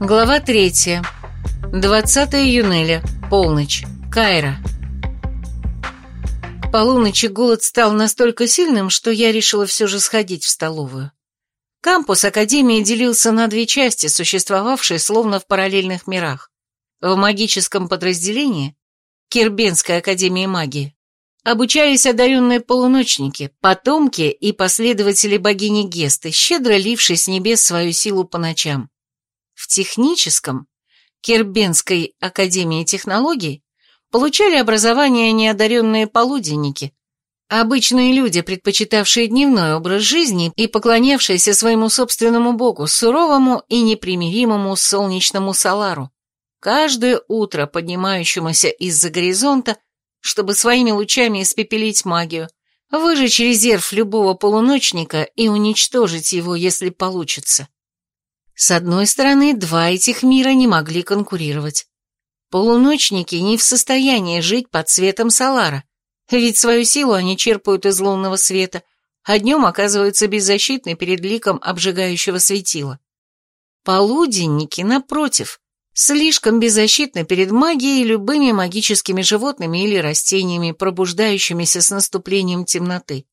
Глава третья. 20 июня. Полночь. Кайра. К полуночи голод стал настолько сильным, что я решила все же сходить в столовую. Кампус Академии делился на две части, существовавшие словно в параллельных мирах. В магическом подразделении, Кирбенской Академии Магии, обучались одаренные полуночники, потомки и последователи богини Гесты, щедро лившей с небес свою силу по ночам. В техническом, Кербенской академии технологий, получали образование неодаренные полуденники, обычные люди, предпочитавшие дневной образ жизни и поклонявшиеся своему собственному богу, суровому и непримиримому солнечному Салару, каждое утро поднимающемуся из-за горизонта чтобы своими лучами испепелить магию, выжечь резерв любого полуночника и уничтожить его, если получится. С одной стороны, два этих мира не могли конкурировать. Полуночники не в состоянии жить под светом Салара, ведь свою силу они черпают из лунного света, а днем оказываются беззащитны перед ликом обжигающего светила. Полуденники, напротив, слишком беззащитны перед магией и любыми магическими животными или растениями, пробуждающимися с наступлением темноты.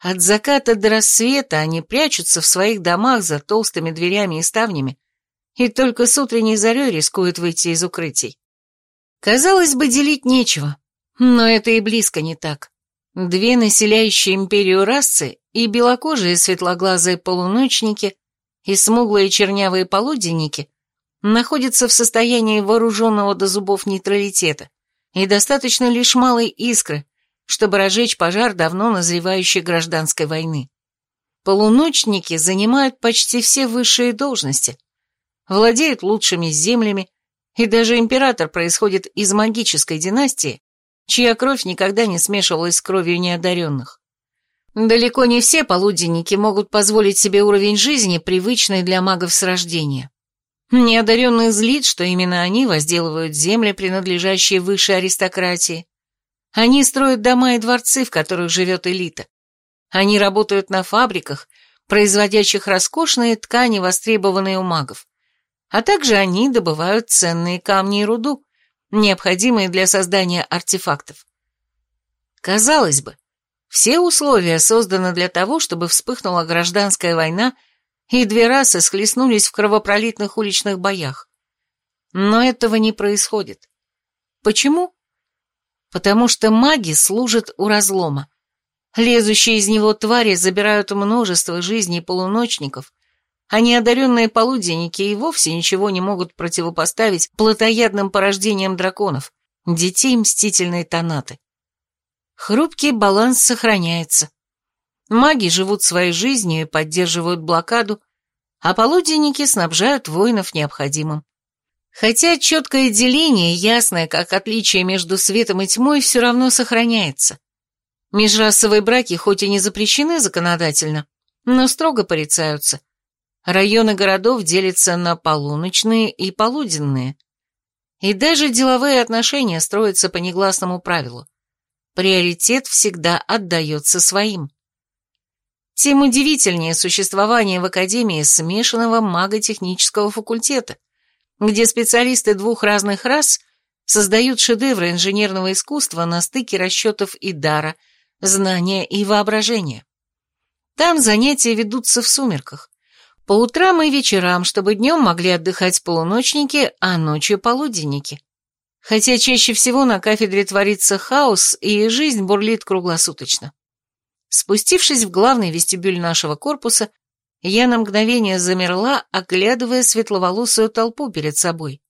От заката до рассвета они прячутся в своих домах за толстыми дверями и ставнями, и только с утренней зарей рискуют выйти из укрытий. Казалось бы, делить нечего, но это и близко не так. Две населяющие империю расы и белокожие светлоглазые полуночники, и смуглые чернявые полуденники находится в состоянии вооруженного до зубов нейтралитета, и достаточно лишь малой искры, чтобы разжечь пожар давно назревающей гражданской войны. Полуночники занимают почти все высшие должности, владеют лучшими землями, и даже император происходит из магической династии, чья кровь никогда не смешивалась с кровью неодаренных. Далеко не все полуденники могут позволить себе уровень жизни, привычный для магов с рождения. Неодаренных злит, что именно они возделывают земли, принадлежащие высшей аристократии. Они строят дома и дворцы, в которых живет элита. Они работают на фабриках, производящих роскошные ткани, востребованные у магов. А также они добывают ценные камни и руду, необходимые для создания артефактов. Казалось бы, все условия созданы для того, чтобы вспыхнула гражданская война – и две расы схлестнулись в кровопролитных уличных боях. Но этого не происходит. Почему? Потому что маги служат у разлома. Лезущие из него твари забирают множество жизней полуночников, а неодаренные полуденники и вовсе ничего не могут противопоставить плотоядным порождениям драконов, детей мстительной тонаты. Хрупкий баланс сохраняется. Маги живут своей жизнью и поддерживают блокаду, а полуденники снабжают воинов необходимым. Хотя четкое деление, ясное как отличие между светом и тьмой, все равно сохраняется. Межрасовые браки хоть и не запрещены законодательно, но строго порицаются. Районы городов делятся на полуночные и полуденные. И даже деловые отношения строятся по негласному правилу. Приоритет всегда отдается своим тем удивительнее существование в Академии смешанного маготехнического факультета, где специалисты двух разных рас создают шедевры инженерного искусства на стыке расчетов и дара, знания и воображения. Там занятия ведутся в сумерках, по утрам и вечерам, чтобы днем могли отдыхать полуночники, а ночью полуденники. Хотя чаще всего на кафедре творится хаос, и жизнь бурлит круглосуточно. Спустившись в главный вестибюль нашего корпуса, я на мгновение замерла, оглядывая светловолосую толпу перед собой.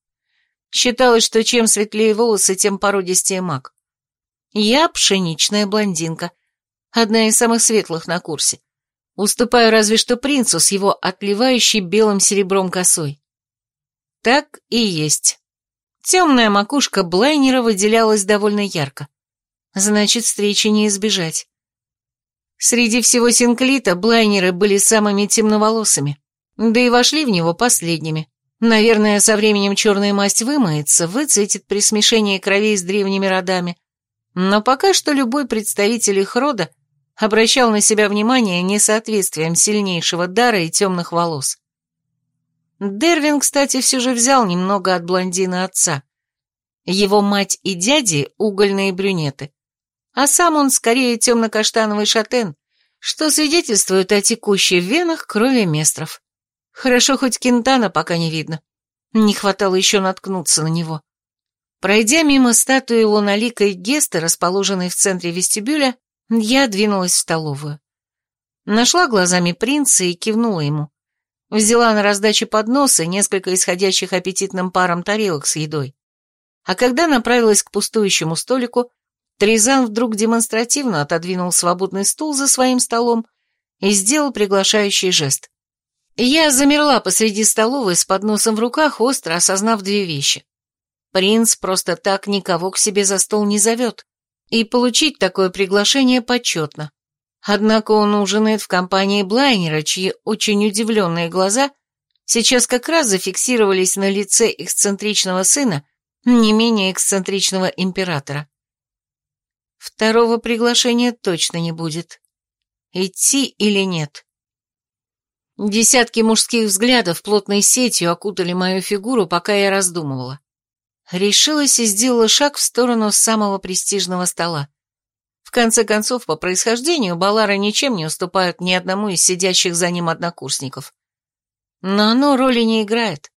Считалось, что чем светлее волосы, тем породистее маг. Я пшеничная блондинка, одна из самых светлых на курсе. Уступаю разве что принцу с его отливающей белым серебром косой. Так и есть. Темная макушка Блайнера выделялась довольно ярко. Значит, встречи не избежать. Среди всего синклита блайнеры были самыми темноволосыми, да и вошли в него последними. Наверное, со временем черная масть вымоется, выцветит при смешении кровей с древними родами. Но пока что любой представитель их рода обращал на себя внимание несоответствием сильнейшего дара и темных волос. Дервин, кстати, все же взял немного от блондина отца. Его мать и дяди — угольные брюнеты, а сам он скорее темно-каштановый шатен, что свидетельствует о текущей в венах крови местров. Хорошо, хоть Кентана пока не видно. Не хватало еще наткнуться на него. Пройдя мимо статуи луноликой Геста, расположенной в центре вестибюля, я двинулась в столовую. Нашла глазами принца и кивнула ему. Взяла на раздаче подносы несколько исходящих аппетитным паром тарелок с едой. А когда направилась к пустующему столику, Тризан вдруг демонстративно отодвинул свободный стул за своим столом и сделал приглашающий жест. Я замерла посреди столовой с подносом в руках, остро осознав две вещи. Принц просто так никого к себе за стол не зовет, и получить такое приглашение почетно. Однако он ужинает в компании Блайнера, чьи очень удивленные глаза сейчас как раз зафиксировались на лице эксцентричного сына, не менее эксцентричного императора. Второго приглашения точно не будет. Идти или нет? Десятки мужских взглядов плотной сетью окутали мою фигуру, пока я раздумывала. Решилась и сделала шаг в сторону самого престижного стола. В конце концов, по происхождению Балара ничем не уступают ни одному из сидящих за ним однокурсников. Но оно роли не играет,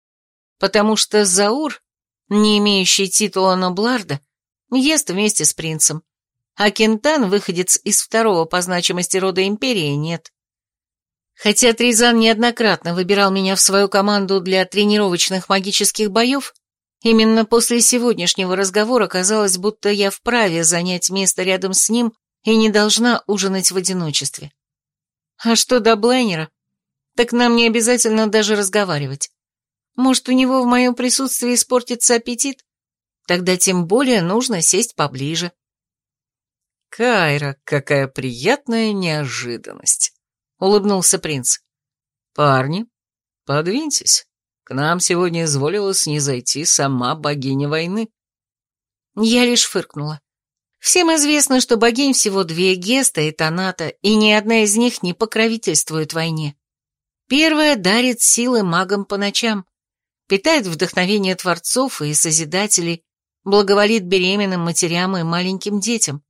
потому что Заур, не имеющий титула Нобларда, ест вместе с принцем, а Кентан, выходец из второго по значимости рода Империи, нет. Хотя Тризан неоднократно выбирал меня в свою команду для тренировочных магических боев, именно после сегодняшнего разговора казалось, будто я вправе занять место рядом с ним и не должна ужинать в одиночестве. А что до Блайнера? Так нам не обязательно даже разговаривать. Может, у него в моем присутствии испортится аппетит? Тогда тем более нужно сесть поближе. «Кайра, какая приятная неожиданность!» — улыбнулся принц. «Парни, подвиньтесь. К нам сегодня изволилась не зайти сама богиня войны». Я лишь фыркнула. Всем известно, что богинь всего две, Геста и Таната, и ни одна из них не покровительствует войне. Первая дарит силы магам по ночам, питает вдохновение творцов и созидателей, благоволит беременным матерям и маленьким детям.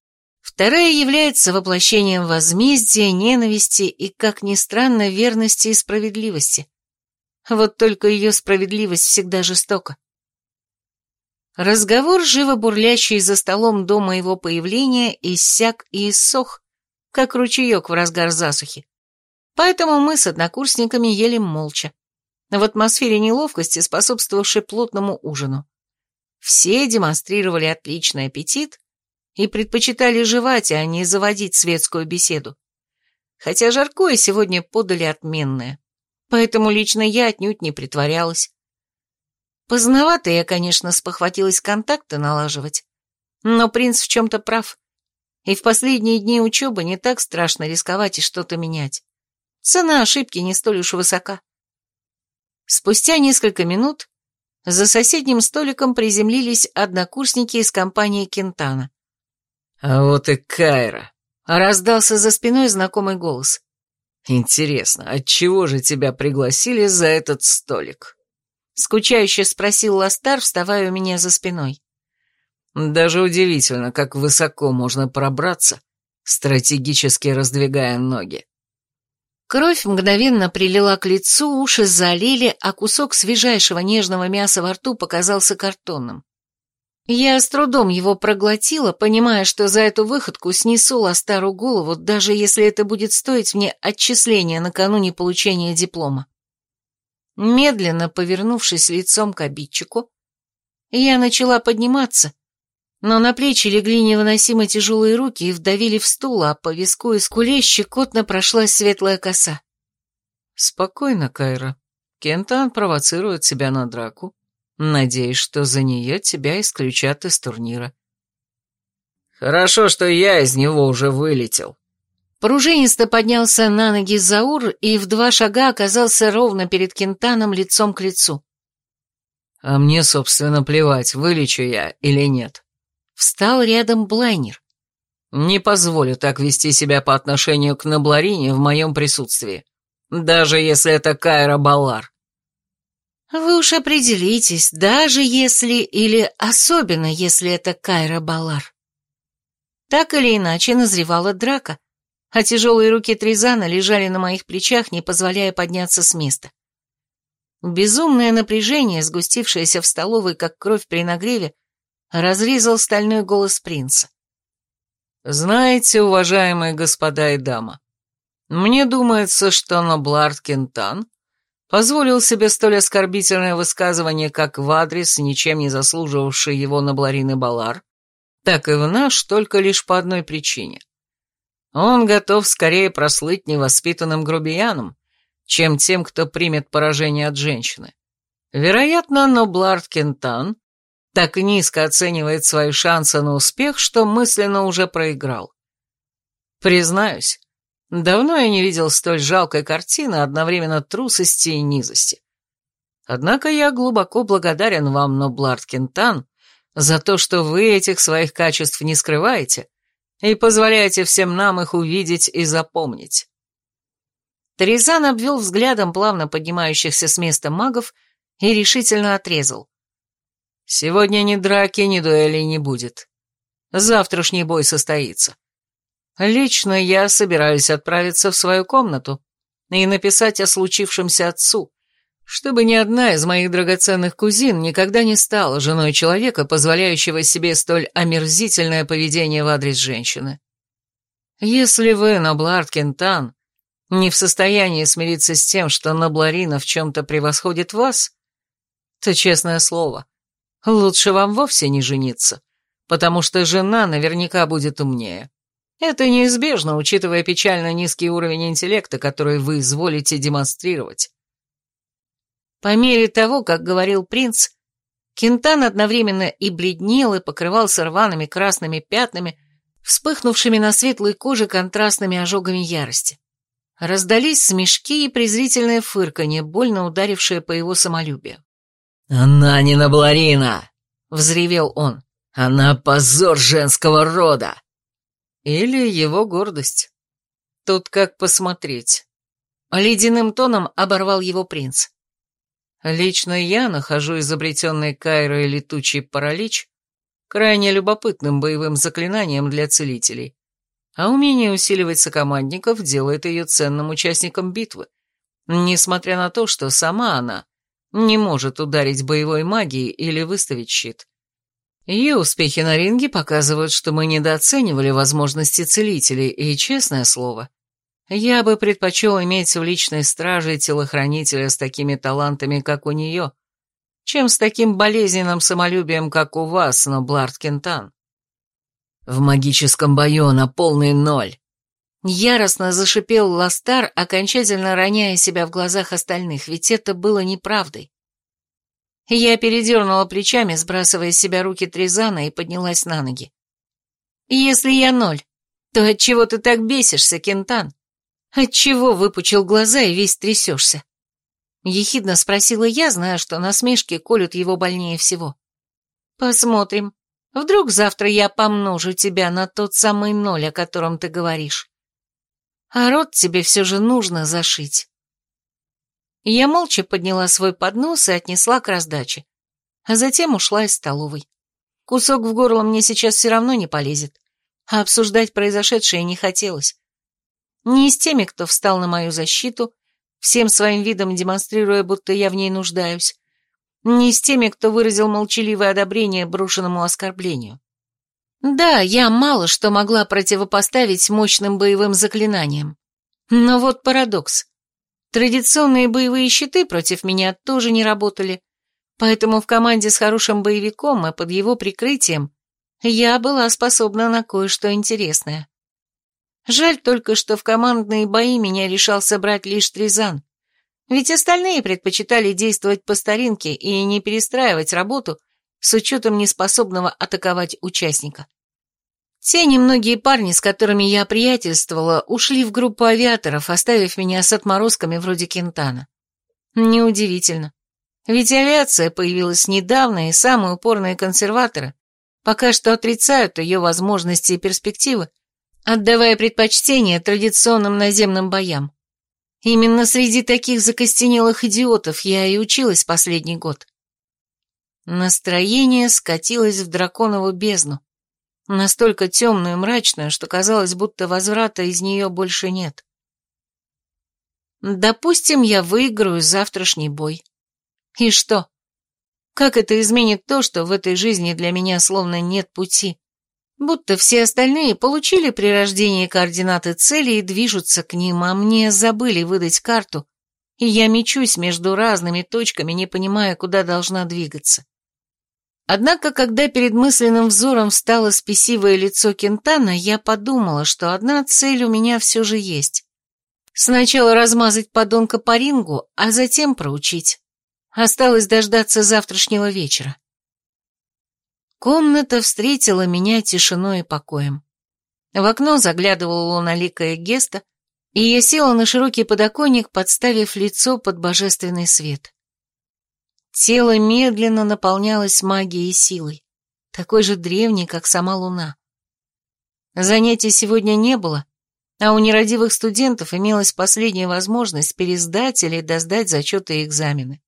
Вторая является воплощением возмездия, ненависти и, как ни странно, верности и справедливости. Вот только ее справедливость всегда жестока. Разговор, живо бурлящий за столом до моего появления, иссяк и иссох, как ручеек в разгар засухи. Поэтому мы с однокурсниками ели молча, в атмосфере неловкости, способствовавшей плотному ужину. Все демонстрировали отличный аппетит, и предпочитали жевать, а не заводить светскую беседу. Хотя жаркое сегодня подали отменное, поэтому лично я отнюдь не притворялась. Поздновато я, конечно, спохватилась контакты налаживать, но принц в чем-то прав, и в последние дни учебы не так страшно рисковать и что-то менять. Цена ошибки не столь уж высока. Спустя несколько минут за соседним столиком приземлились однокурсники из компании Кентана. «А вот и Кайра!» — раздался за спиной знакомый голос. «Интересно, отчего же тебя пригласили за этот столик?» Скучающе спросил Ластар, вставая у меня за спиной. «Даже удивительно, как высоко можно пробраться, стратегически раздвигая ноги». Кровь мгновенно прилила к лицу, уши залили, а кусок свежайшего нежного мяса во рту показался картонным. Я с трудом его проглотила, понимая, что за эту выходку снесу Ластару голову, даже если это будет стоить мне отчисления накануне получения диплома. Медленно повернувшись лицом к обидчику, я начала подниматься, но на плечи легли невыносимо тяжелые руки и вдавили в стул, а по виску и скуле щекотно прошлась светлая коса. «Спокойно, Кайра. Кентан провоцирует себя на драку, Надеюсь, что за нее тебя исключат из турнира. Хорошо, что я из него уже вылетел. Пружинисто поднялся на ноги Заур и в два шага оказался ровно перед Кентаном лицом к лицу. А мне, собственно, плевать, вылечу я или нет. Встал рядом Блайнер. Не позволю так вести себя по отношению к Набларине в моем присутствии, даже если это Кайра Баллар. Вы уж определитесь, даже если или особенно если это Кайра Балар. Так или иначе назревала драка, а тяжелые руки Тризана лежали на моих плечах, не позволяя подняться с места. Безумное напряжение, сгустившееся в столовой, как кровь при нагреве, разрезал стальной голос принца. «Знаете, уважаемые господа и дама, мне думается, что Ноблард Кентан позволил себе столь оскорбительное высказывание как в адрес, ничем не заслуживавший его Нобларины Балар, так и в наш только лишь по одной причине. Он готов скорее прослыть невоспитанным грубияном, чем тем, кто примет поражение от женщины. Вероятно, Ноблард Кентан так низко оценивает свои шансы на успех, что мысленно уже проиграл. Признаюсь, давно я не видел столь жалкой картины одновременно трусости и низости. Однако я глубоко благодарен вам, Ноблард Кентан, за то, что вы этих своих качеств не скрываете и позволяете всем нам их увидеть и запомнить. Трезан обвел взглядом плавно поднимающихся с места магов и решительно отрезал. Сегодня ни драки, ни дуэлей не будет. Завтрашний бой состоится. Лично я собираюсь отправиться в свою комнату и написать о случившемся отцу, чтобы ни одна из моих драгоценных кузин никогда не стала женой человека, позволяющего себе столь омерзительное поведение в адрес женщины. Если вы, Ноблард Кентан, не в состоянии смириться с тем, что Нобларина в чем-то превосходит вас, то, честное слово, Лучше вам вовсе не жениться, потому что жена наверняка будет умнее. Это неизбежно, учитывая печально низкий уровень интеллекта, который вы изволите демонстрировать. По мере того, как говорил принц, Кентан одновременно и бледнел, и покрывался рваными красными пятнами, вспыхнувшими на светлой коже контрастными ожогами ярости. Раздались смешки и презрительное фырканье, больно ударившее по его самолюбию. «Она не Набларина!» — взревел он. «Она позор женского рода!» Или его гордость. Тут как посмотреть. Ледяным тоном оборвал его принц. Лично я нахожу изобретенный Кайрой летучий паралич крайне любопытным боевым заклинанием для целителей, а умение усиливать сокомандников делает ее ценным участником битвы, несмотря на то, что сама она не может ударить боевой магией или выставить щит. Ее успехи на ринге показывают, что мы недооценивали возможности целителей, и, честное слово, я бы предпочел иметь в личной страже телохранителя с такими талантами, как у нее, чем с таким болезненным самолюбием, как у вас, но Блард Кентан. В магическом бою на полный ноль. Яростно зашипел Ластар, окончательно роняя себя в глазах остальных, ведь это было неправдой. Я передернула плечами, сбрасывая с себя руки Трезана и поднялась на ноги. «Если я ноль, то отчего ты так бесишься, Кентан? Отчего выпучил глаза и весь трясешься?» Ехидно спросила я, зная, что насмешки колют его больнее всего. «Посмотрим. Вдруг завтра я помножу тебя на тот самый ноль, о котором ты говоришь а рот тебе все же нужно зашить. Я молча подняла свой поднос и отнесла к раздаче, а затем ушла из столовой. Кусок в горло мне сейчас все равно не полезет, а обсуждать произошедшее не хотелось. Не из теми, кто встал на мою защиту, всем своим видом демонстрируя, будто я в ней нуждаюсь, не с теми, кто выразил молчаливое одобрение брошенному оскорблению. Да, я мало что могла противопоставить мощным боевым заклинаниям. Но вот парадокс. Традиционные боевые щиты против меня тоже не работали, поэтому в команде с хорошим боевиком и под его прикрытием я была способна на кое-что интересное. Жаль только, что в командные бои меня решался брать лишь Тризан, ведь остальные предпочитали действовать по старинке и не перестраивать работу с учетом неспособного атаковать участника. Те немногие парни, с которыми я приятельствовала, ушли в группу авиаторов, оставив меня с отморозками вроде Кентана. Неудивительно. Ведь авиация появилась недавно, и самые упорные консерваторы пока что отрицают ее возможности и перспективы, отдавая предпочтение традиционным наземным боям. Именно среди таких закостенелых идиотов я и училась последний год. Настроение скатилось в драконову бездну, настолько темную и мрачную, что казалось, будто возврата из нее больше нет. Допустим, я выиграю завтрашний бой. И что? Как это изменит то, что в этой жизни для меня словно нет пути? Будто все остальные получили при рождении координаты цели и движутся к ним, а мне забыли выдать карту, и я мечусь между разными точками, не понимая, куда должна двигаться. Однако, когда перед мысленным взором встало спесивое лицо Кентана, я подумала, что одна цель у меня все же есть. Сначала размазать подонка по рингу, а затем проучить. Осталось дождаться завтрашнего вечера. Комната встретила меня тишиной и покоем. В окно заглядывала луналикая Геста, и я села на широкий подоконник, подставив лицо под божественный свет. Тело медленно наполнялось магией и силой, такой же древней, как сама луна. Занятий сегодня не было, а у нерадивых студентов имелась последняя возможность пересдать или доздать зачеты и экзамены.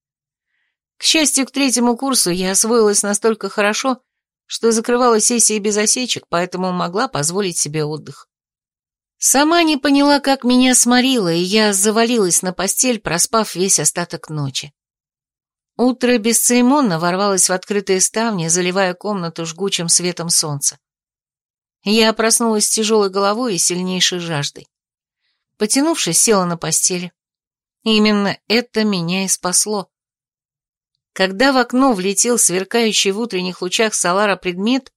К счастью, к третьему курсу я освоилась настолько хорошо, что закрывала сессии без осечек, поэтому могла позволить себе отдых. Сама не поняла, как меня сморило, и я завалилась на постель, проспав весь остаток ночи. Утро бесцеремонно ворвалось в открытые ставни, заливая комнату жгучим светом солнца. Я проснулась с тяжелой головой и сильнейшей жаждой. Потянувшись, села на постели. Именно это меня и спасло. Когда в окно влетел сверкающий в утренних лучах Салара предмет,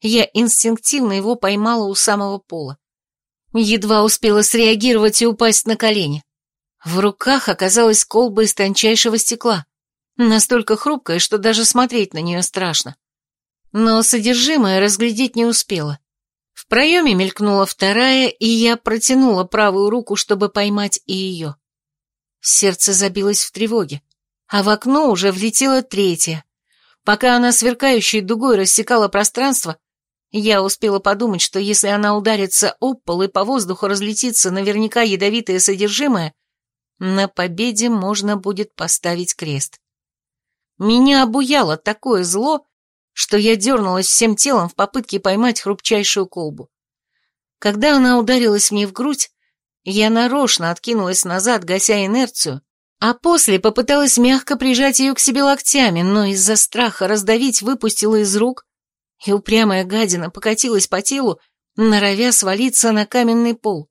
я инстинктивно его поймала у самого пола. Едва успела среагировать и упасть на колени. В руках оказалась колба из тончайшего стекла, настолько хрупкая, что даже смотреть на нее страшно. Но содержимое разглядеть не успела. В проеме мелькнула вторая, и я протянула правую руку, чтобы поймать и ее. Сердце забилось в тревоге а в окно уже влетела третья. Пока она сверкающей дугой рассекала пространство, я успела подумать, что если она ударится об пол и по воздуху разлетится наверняка ядовитое содержимое, на победе можно будет поставить крест. Меня обуяло такое зло, что я дернулась всем телом в попытке поймать хрупчайшую колбу. Когда она ударилась мне в грудь, я нарочно откинулась назад, гася инерцию, а после попыталась мягко прижать ее к себе локтями, но из-за страха раздавить выпустила из рук, и упрямая гадина покатилась по телу, норовя свалиться на каменный пол.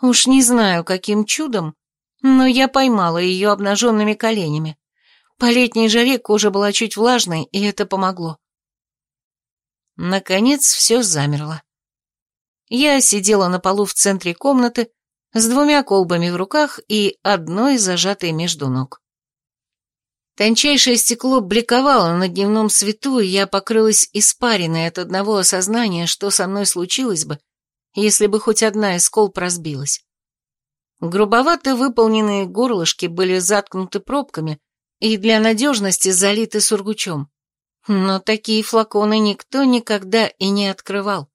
Уж не знаю, каким чудом, но я поймала ее обнаженными коленями. По летней жаре кожа была чуть влажной, и это помогло. Наконец все замерло. Я сидела на полу в центре комнаты, с двумя колбами в руках и одной зажатой между ног. Тончайшее стекло бликовало на дневном свету, и я покрылась испариной от одного осознания, что со мной случилось бы, если бы хоть одна из колб разбилась. Грубовато выполненные горлышки были заткнуты пробками и для надежности залиты сургучом. Но такие флаконы никто никогда и не открывал.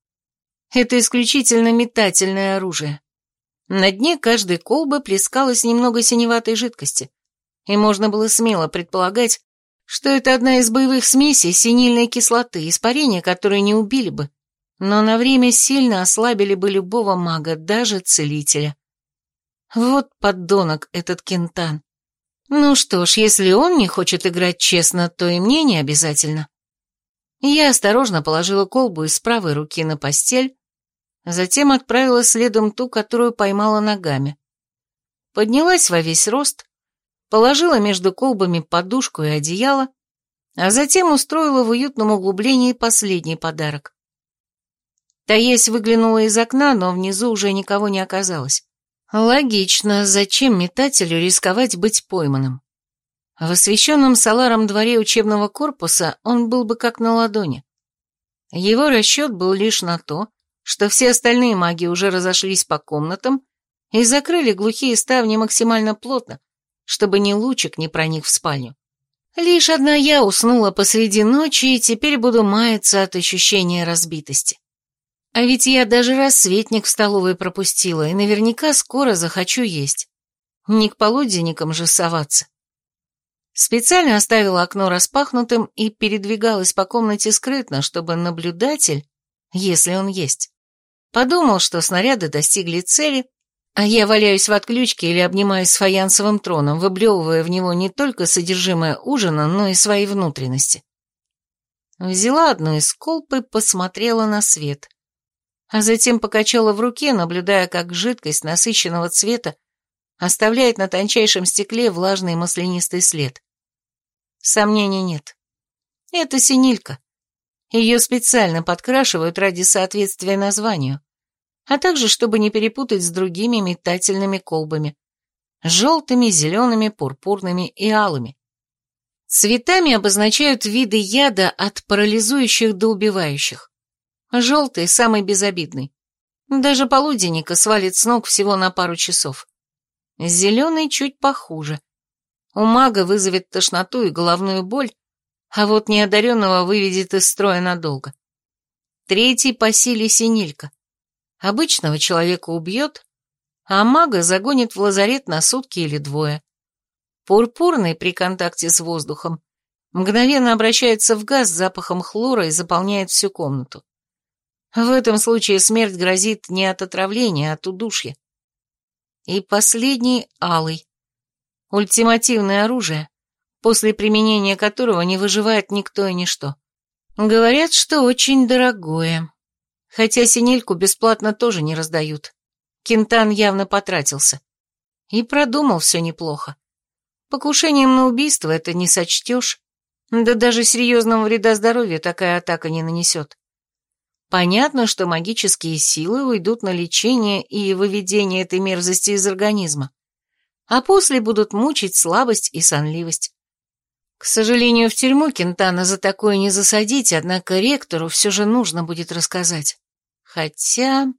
Это исключительно метательное оружие. На дне каждой колбы плескалось немного синеватой жидкости, и можно было смело предполагать, что это одна из боевых смесей синильной кислоты, испарения которые не убили бы, но на время сильно ослабили бы любого мага, даже целителя. Вот поддонок этот кентан. Ну что ж, если он не хочет играть честно, то и мне не обязательно. Я осторожно положила колбу из правой руки на постель, Затем отправила следом ту, которую поймала ногами. Поднялась во весь рост, положила между колбами подушку и одеяло, а затем устроила в уютном углублении последний подарок. Таесь выглянула из окна, но внизу уже никого не оказалось. Логично, зачем метателю рисковать быть пойманным? В освещенном Саларом дворе учебного корпуса он был бы как на ладони. Его расчет был лишь на то, что все остальные маги уже разошлись по комнатам и закрыли глухие ставни максимально плотно, чтобы ни лучик не проник в спальню. Лишь одна я уснула посреди ночи и теперь буду маяться от ощущения разбитости. А ведь я даже рассветник в столовой пропустила и наверняка скоро захочу есть. Не к полуденникам же соваться. Специально оставила окно распахнутым и передвигалась по комнате скрытно, чтобы наблюдатель, если он есть, подумал, что снаряды достигли цели, а я валяюсь в отключке или обнимаюсь с фаянсовым троном, выблевывая в него не только содержимое ужина, но и свои внутренности. Взяла одну из колб и посмотрела на свет, а затем покачала в руке, наблюдая, как жидкость насыщенного цвета оставляет на тончайшем стекле влажный маслянистый след. Сомнений нет. Это синилька. Ее специально подкрашивают ради соответствия названию, а также чтобы не перепутать с другими метательными колбами. Желтыми, зелеными, пурпурными и алыми. Цветами обозначают виды яда от парализующих до убивающих. Желтый – самый безобидный. Даже полуденника свалит с ног всего на пару часов. Зеленый чуть похуже. У мага вызовет тошноту и головную боль, а вот неодаренного выведет из строя надолго. Третий по силе синилька. Обычного человека убьет, а мага загонит в лазарет на сутки или двое. Пурпурный при контакте с воздухом мгновенно обращается в газ с запахом хлора и заполняет всю комнату. В этом случае смерть грозит не от отравления, а от удушья. И последний — алый. Ультимативное оружие, после применения которого не выживает никто и ничто. Говорят, что очень дорогое. Хотя синельку бесплатно тоже не раздают. Кентан явно потратился. И продумал все неплохо. Покушением на убийство это не сочтешь. Да даже серьезного вреда здоровью такая атака не нанесет. Понятно, что магические силы уйдут на лечение и выведение этой мерзости из организма, а после будут мучить слабость и сонливость. К сожалению, в тюрьму Кентана за такое не засадить, однако ректору все же нужно будет рассказать. Хотя...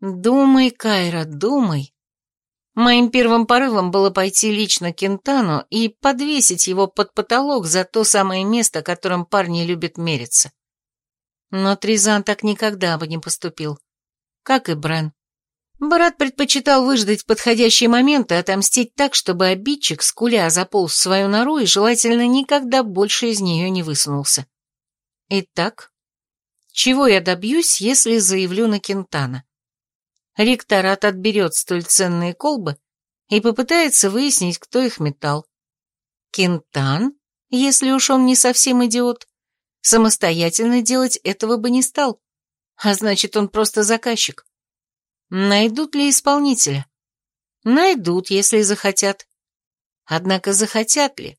Думай, Кайра, думай. Моим первым порывом было пойти лично к Кентану и подвесить его под потолок за то самое место, которым парни любят мериться. Но Тризан так никогда бы не поступил. Как и Брен. Брат предпочитал выждать подходящий момент и отомстить так, чтобы обидчик, скуля, заполз в свою нору и желательно никогда больше из нее не высунулся. Итак, чего я добьюсь, если заявлю на Кентана? Ректорат отберет столь ценные колбы и попытается выяснить, кто их метал. Кентан, если уж он не совсем идиот, Самостоятельно делать этого бы не стал. А значит, он просто заказчик. Найдут ли исполнителя? Найдут, если захотят. Однако захотят ли?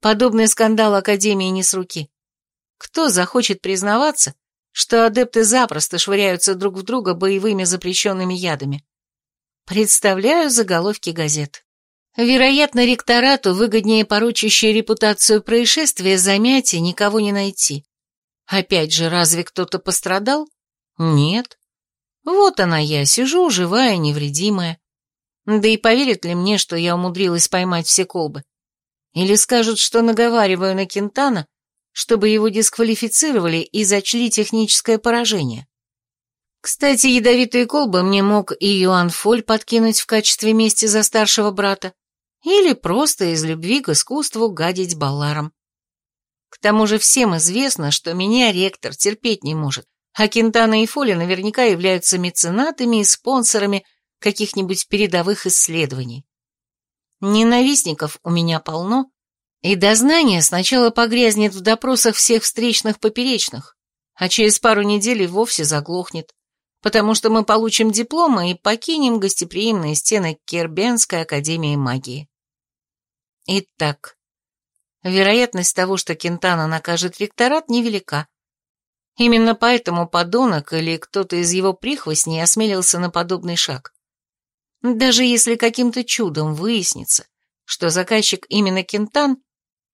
Подобный скандал Академии не с руки. Кто захочет признаваться, что адепты запросто швыряются друг в друга боевыми запрещенными ядами? Представляю заголовки газет. Вероятно, ректорату выгоднее порочащую репутацию происшествия и никого не найти. Опять же, разве кто-то пострадал? Нет. Вот она я, сижу, живая, невредимая. Да и поверят ли мне, что я умудрилась поймать все колбы? Или скажут, что наговариваю на Кентана, чтобы его дисквалифицировали и зачли техническое поражение? Кстати, ядовитые колбы мне мог и Юан Фоль подкинуть в качестве мести за старшего брата. Или просто из любви к искусству гадить балларом. К тому же всем известно, что меня ректор терпеть не может, а Кентана и Фоли наверняка являются меценатами и спонсорами каких-нибудь передовых исследований. Ненавистников у меня полно, и дознание сначала погрязнет в допросах всех встречных поперечных, а через пару недель и вовсе заглохнет, потому что мы получим дипломы и покинем гостеприимные стены Кербенской академии магии. Итак, вероятность того, что Кентана накажет ректорат, невелика. Именно поэтому подонок или кто-то из его прихвостней осмелился на подобный шаг. Даже если каким-то чудом выяснится, что заказчик именно Кентан,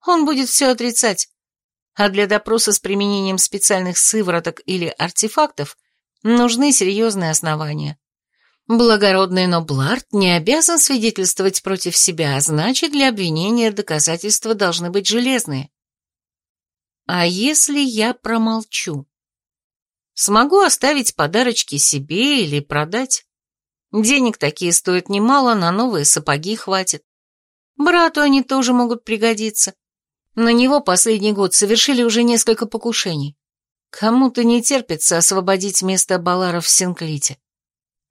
он будет все отрицать, а для допроса с применением специальных сывороток или артефактов нужны серьезные основания. Благородный Ноблард не обязан свидетельствовать против себя, а значит, для обвинения доказательства должны быть железные. А если я промолчу? Смогу оставить подарочки себе или продать? Денег такие стоят немало, на новые сапоги хватит. Брату они тоже могут пригодиться. На него последний год совершили уже несколько покушений. Кому-то не терпится освободить место Баларов в Синклите.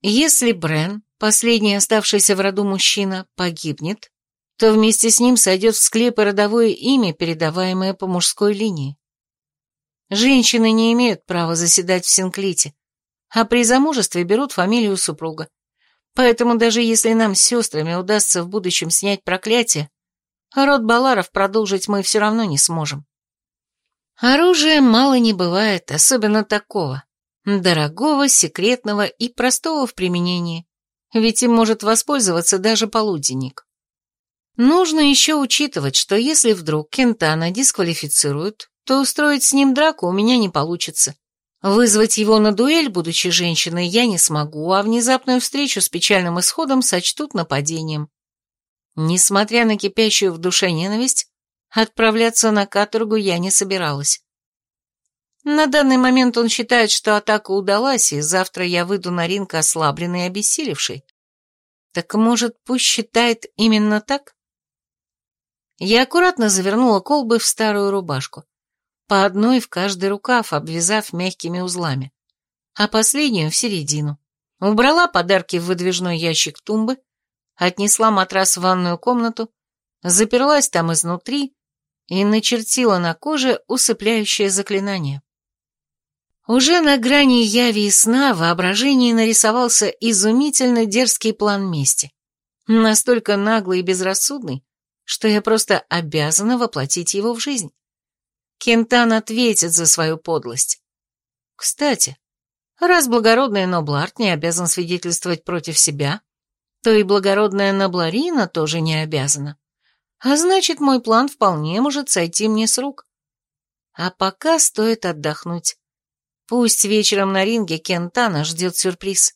Если Брен, последний оставшийся в роду мужчина, погибнет, то вместе с ним сойдет в склеп и родовое имя, передаваемое по мужской линии. Женщины не имеют права заседать в Синклите, а при замужестве берут фамилию супруга. Поэтому даже если нам с сестрами удастся в будущем снять проклятие, род Баларов продолжить мы все равно не сможем. Оружия мало не бывает, особенно такого. Дорогого, секретного и простого в применении. Ведь им может воспользоваться даже полуденник. Нужно еще учитывать, что если вдруг Кентана дисквалифицируют, то устроить с ним драку у меня не получится. Вызвать его на дуэль, будучи женщиной, я не смогу, а внезапную встречу с печальным исходом сочтут нападением. Несмотря на кипящую в душе ненависть, отправляться на каторгу я не собиралась. На данный момент он считает, что атака удалась, и завтра я выйду на ринг ослабленный и обессилевший. Так может, пусть считает именно так? Я аккуратно завернула колбы в старую рубашку по одной в каждый рукав, обвязав мягкими узлами, а последнюю в середину. Убрала подарки в выдвижной ящик тумбы, отнесла матрас в ванную комнату, заперлась там изнутри и начертила на коже усыпляющее заклинание. Уже на грани яви и сна воображении нарисовался изумительно дерзкий план мести. Настолько наглый и безрассудный, что я просто обязана воплотить его в жизнь. Кентан ответит за свою подлость. Кстати, раз благородная Нобларт не обязан свидетельствовать против себя, то и благородная Нобларина тоже не обязана. А значит, мой план вполне может сойти мне с рук. А пока стоит отдохнуть. Пусть вечером на ринге Кентана ждет сюрприз.